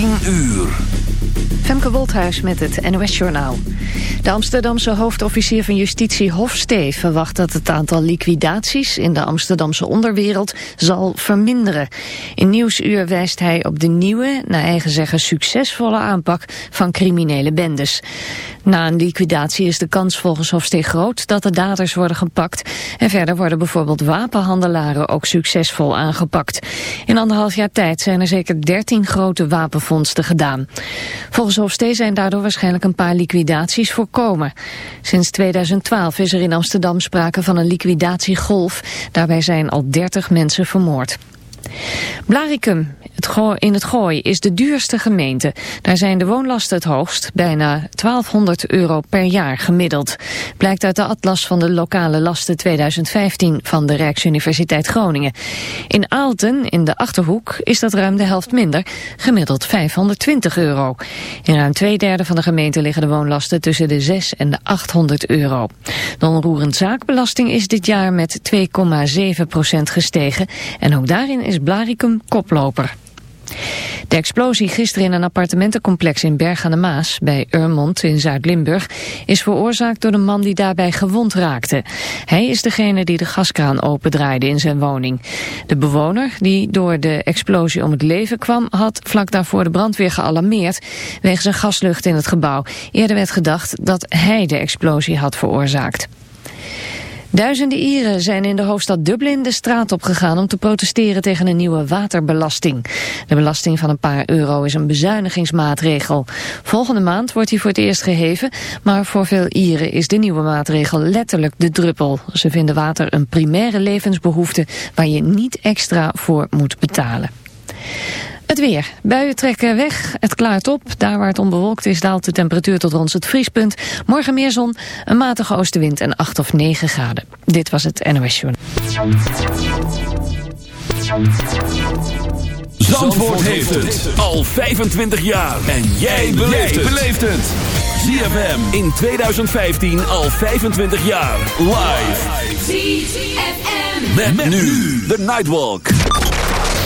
10 uur. Femke Wolthuis met het NOS Journaal. De Amsterdamse hoofdofficier van justitie Hofstee verwacht dat het aantal liquidaties in de Amsterdamse onderwereld zal verminderen. In Nieuwsuur wijst hij op de nieuwe, naar eigen zeggen succesvolle aanpak van criminele bendes. Na een liquidatie is de kans volgens Hofstee groot dat de daders worden gepakt. En verder worden bijvoorbeeld wapenhandelaren ook succesvol aangepakt. In anderhalf jaar tijd zijn er zeker 13 grote wapenvondsten gedaan. Volgens Hofstee zijn daardoor waarschijnlijk een paar liquidaties voorkomen. Sinds 2012 is er in Amsterdam sprake van een liquidatiegolf. Daarbij zijn al 30 mensen vermoord. Blaricum in het Gooi is de duurste gemeente. Daar zijn de woonlasten het hoogst, bijna 1200 euro per jaar gemiddeld. Blijkt uit de atlas van de lokale lasten 2015 van de Rijksuniversiteit Groningen. In Aalten, in de Achterhoek, is dat ruim de helft minder, gemiddeld 520 euro. In ruim twee derde van de gemeente liggen de woonlasten tussen de 6 en de 800 euro. De onroerend zaakbelasting is dit jaar met 2,7 gestegen en ook daarin is is Blarikum koploper. De explosie gisteren in een appartementencomplex in Berg aan de Maas, bij Urmond in Zuid-Limburg, is veroorzaakt door de man die daarbij gewond raakte. Hij is degene die de gaskraan opendraaide in zijn woning. De bewoner, die door de explosie om het leven kwam, had vlak daarvoor de brandweer gealarmeerd wegens een gaslucht in het gebouw. Eerder werd gedacht dat hij de explosie had veroorzaakt. Duizenden Ieren zijn in de hoofdstad Dublin de straat op gegaan om te protesteren tegen een nieuwe waterbelasting. De belasting van een paar euro is een bezuinigingsmaatregel. Volgende maand wordt die voor het eerst geheven, maar voor veel Ieren is de nieuwe maatregel letterlijk de druppel. Ze vinden water een primaire levensbehoefte waar je niet extra voor moet betalen. Het weer. Buien trekken weg, het klaart op. Daar waar het onbewolkt is daalt de temperatuur tot rond het vriespunt. Morgen meer zon, een matige oostenwind en 8 of 9 graden. Dit was het NOS Journal. Zandvoort heeft het al 25 jaar. En jij beleeft het. ZFM in 2015 al 25 jaar. Live. ZFM. Met, nu the Nightwalk.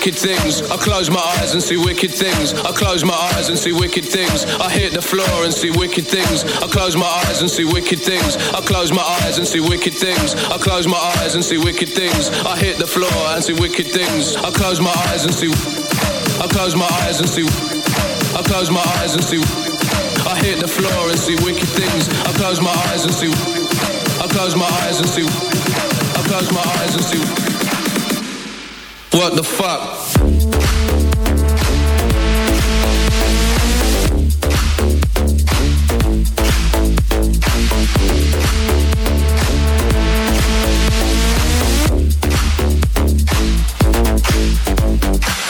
wicked things. I close my eyes and see wicked things. I close my eyes and see wicked things. I hit the floor and see wicked things. I close my eyes and see wicked things. I close my eyes and see wicked things. I close my eyes and see wicked things. I hit the floor and see wicked things. I close my eyes and see. I close my eyes and see. I close my eyes and see. I hit the floor and see wicked things. I close my eyes and see. I close my eyes and see. I close my eyes and see. What the fuck?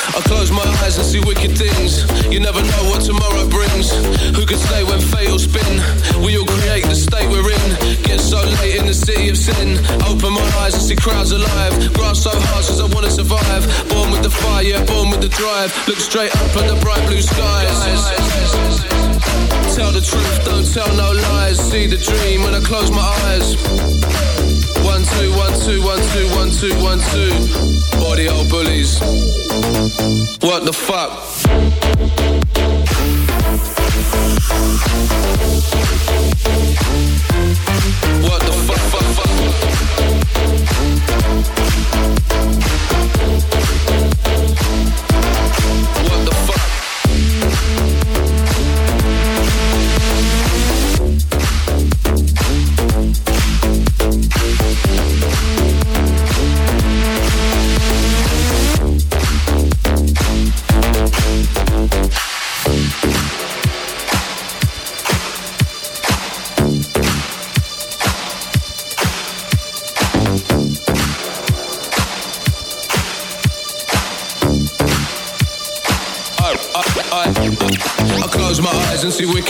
I close my eyes and see wicked things. You never know what tomorrow brings. Who can stay when fate will spin? We all create the state we're in. Get so late in the city of sin rise and see crowds alive. Grass so hard as I wanna survive. Born with the fire, yeah, born with the drive. Look straight up at the bright blue skies. Tell the truth, don't tell no lies. See the dream when I close my eyes. One two, one two, one two, one two, one two. Body old bullies. What the fuck? What the fuck, fuck, fuck?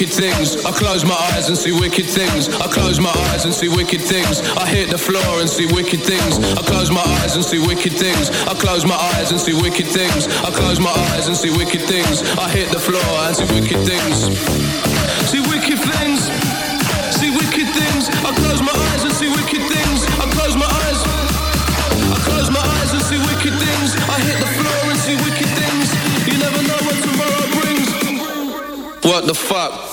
wicked things. I close my eyes and see wicked things. I close my eyes and see wicked things. I hit the floor and see wicked things. I close my eyes and see wicked things. I close my eyes and see wicked things. I close my eyes and see wicked things. I hit the floor and see wicked things. See wicked things. See wicked things. I close my eyes and see wicked things. I close my eyes. I close my eyes and see wicked things. I hit the floor and see wicked things. You never know what tomorrow brings. What the fuck?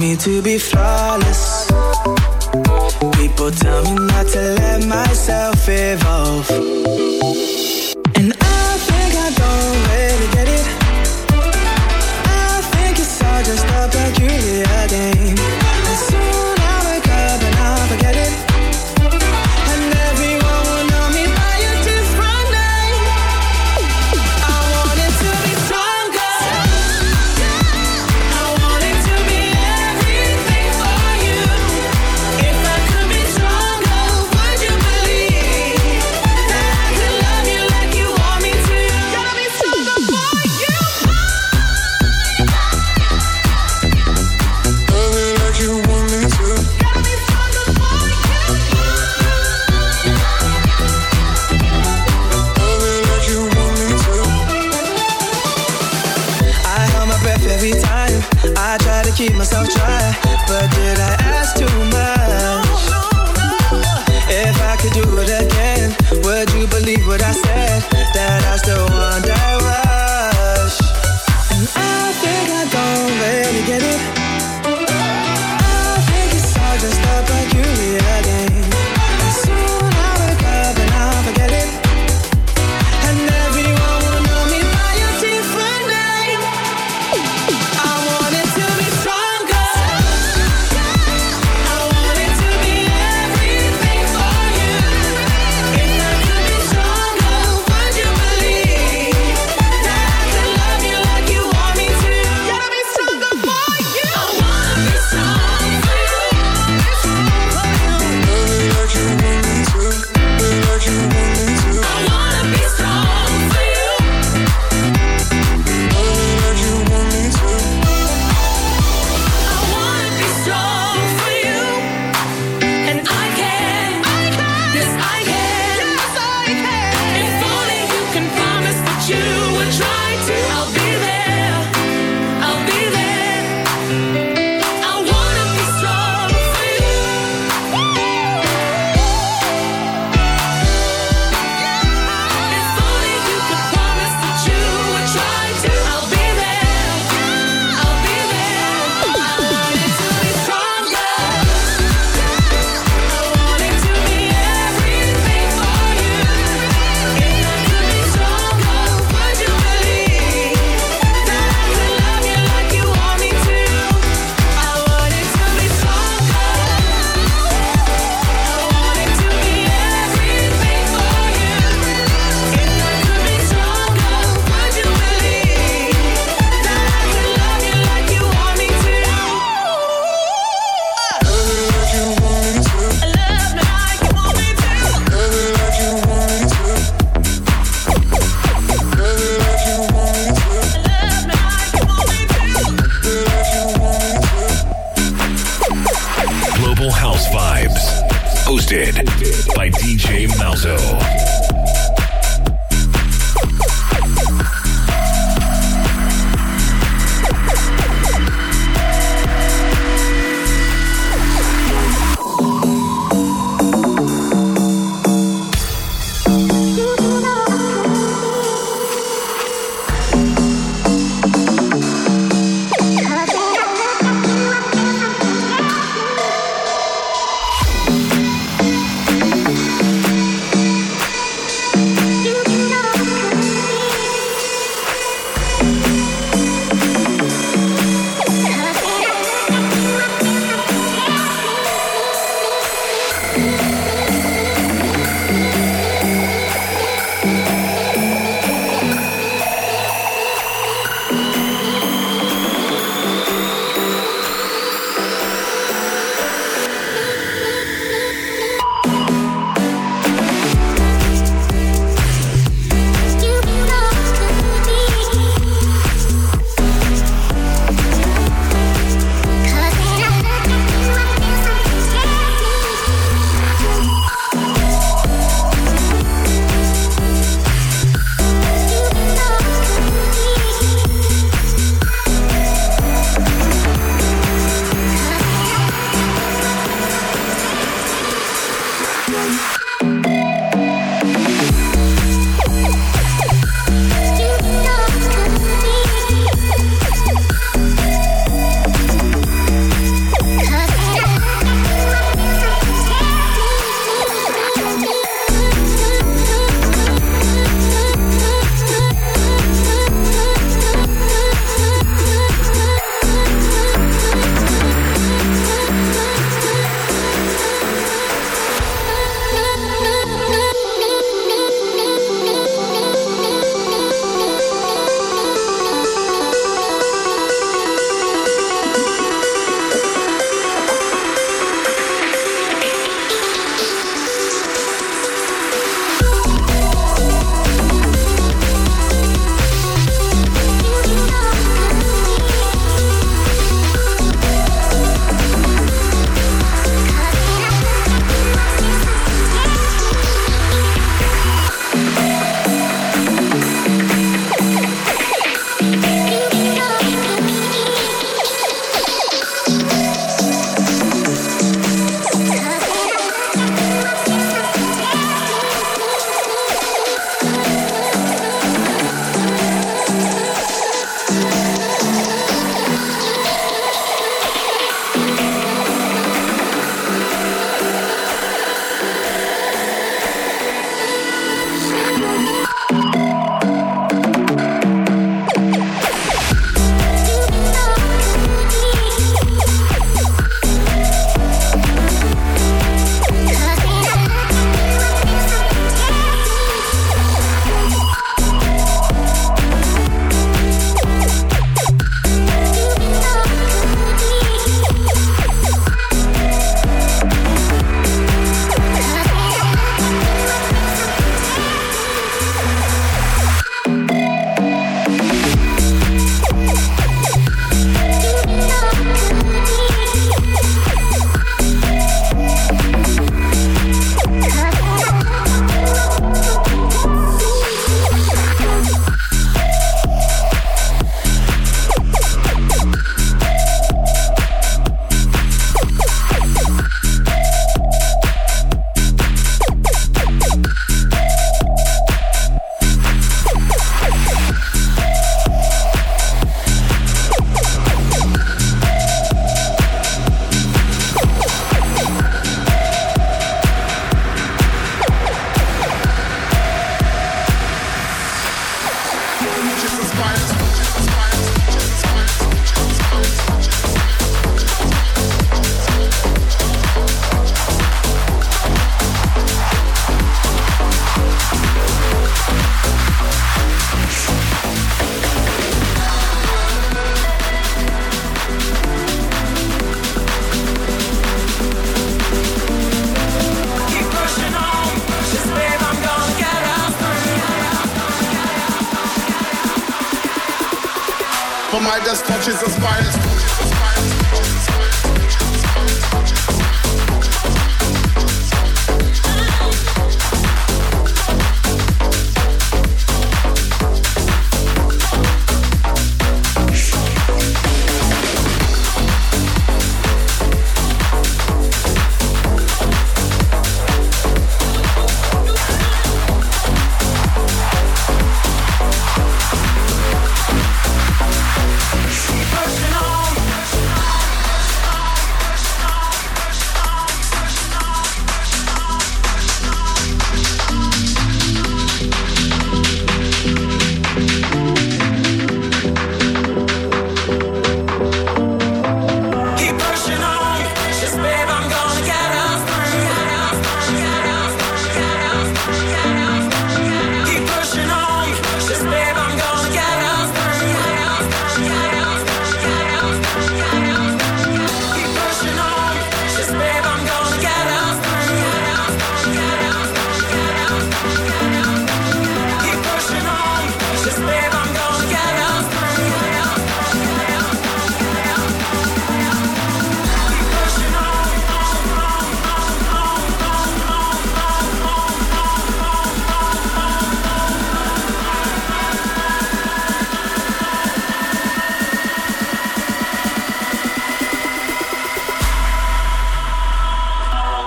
me to be flawless. People tell me not to let myself evolve. And I think I know where to get it. I think it's all just a peculiar thing.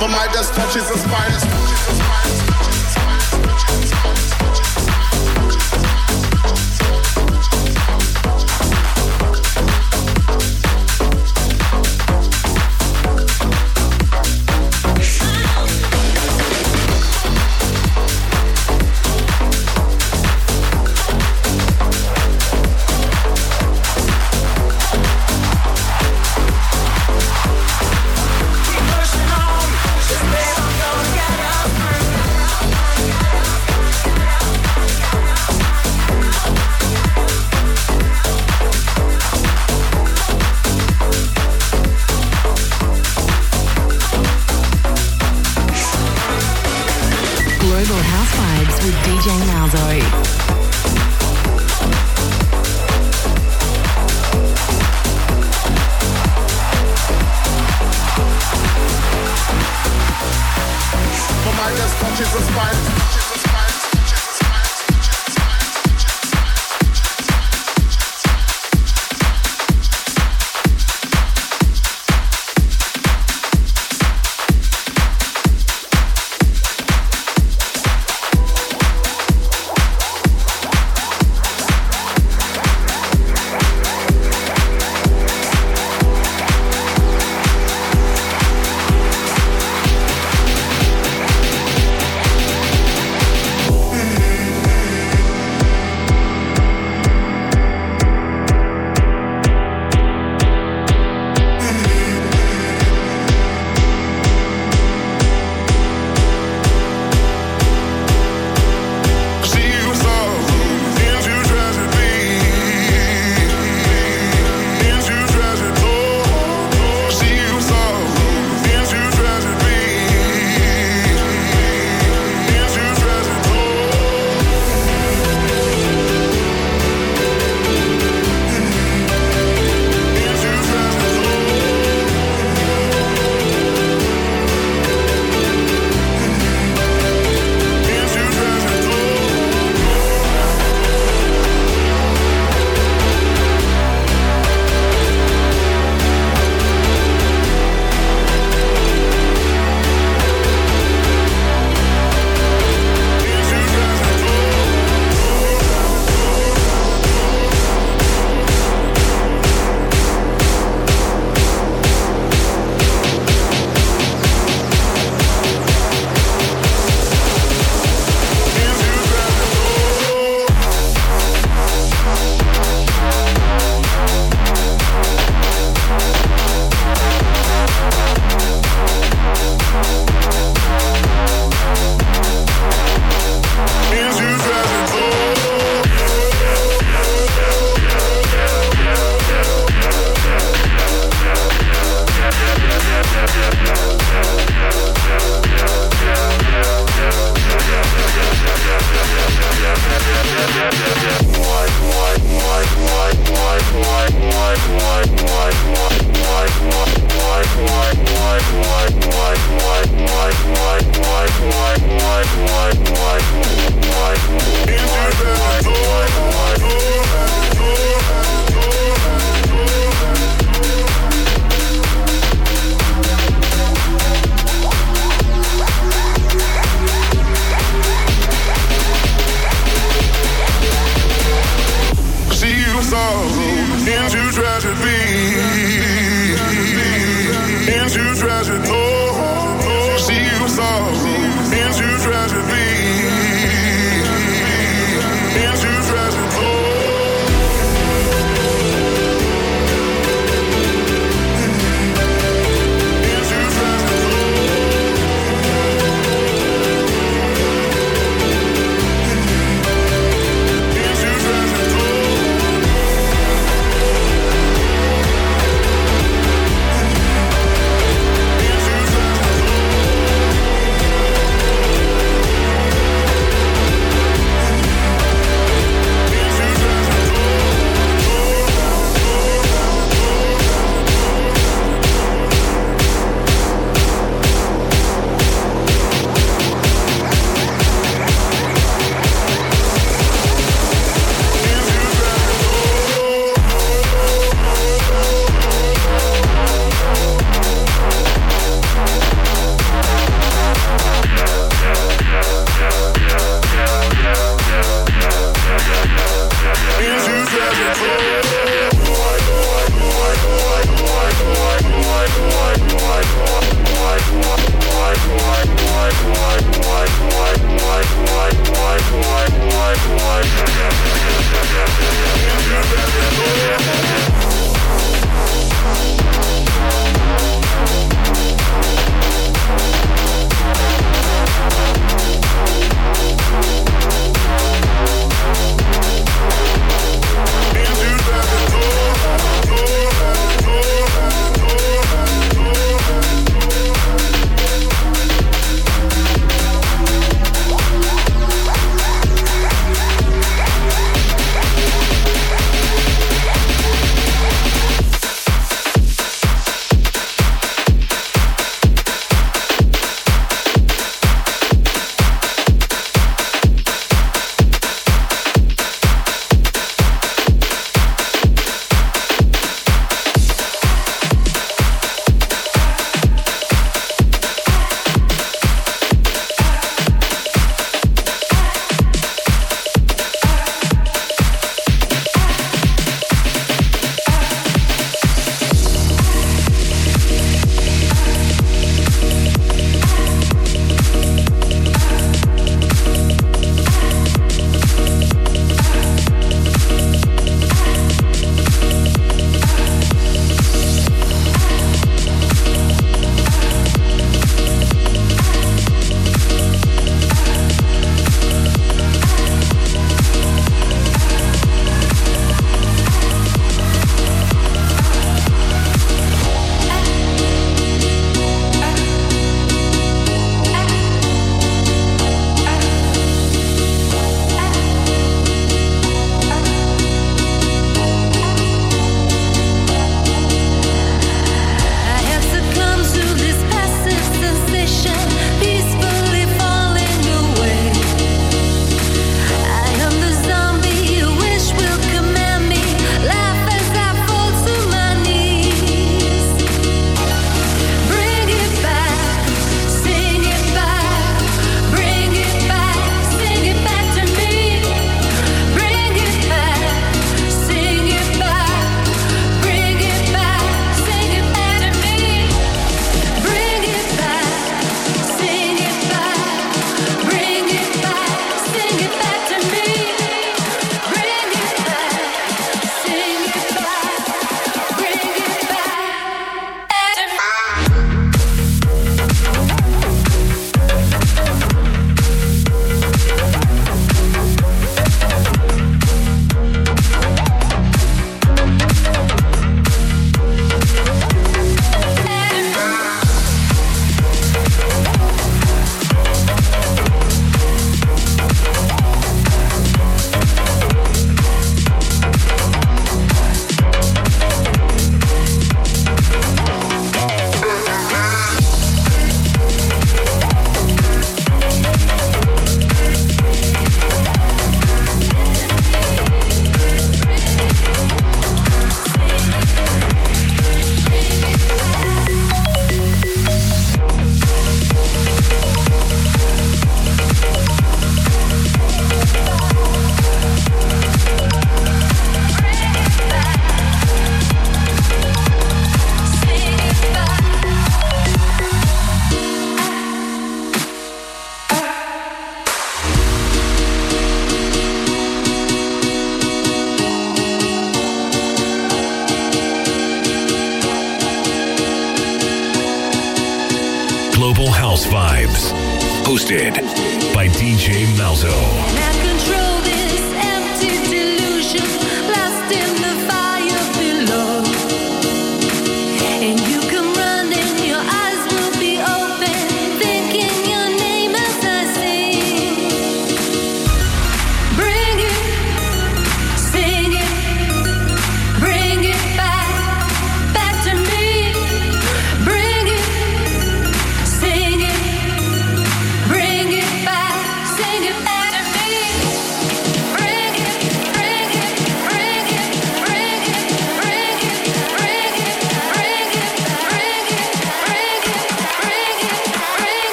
But my dust touches the spine.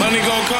Money gonna come.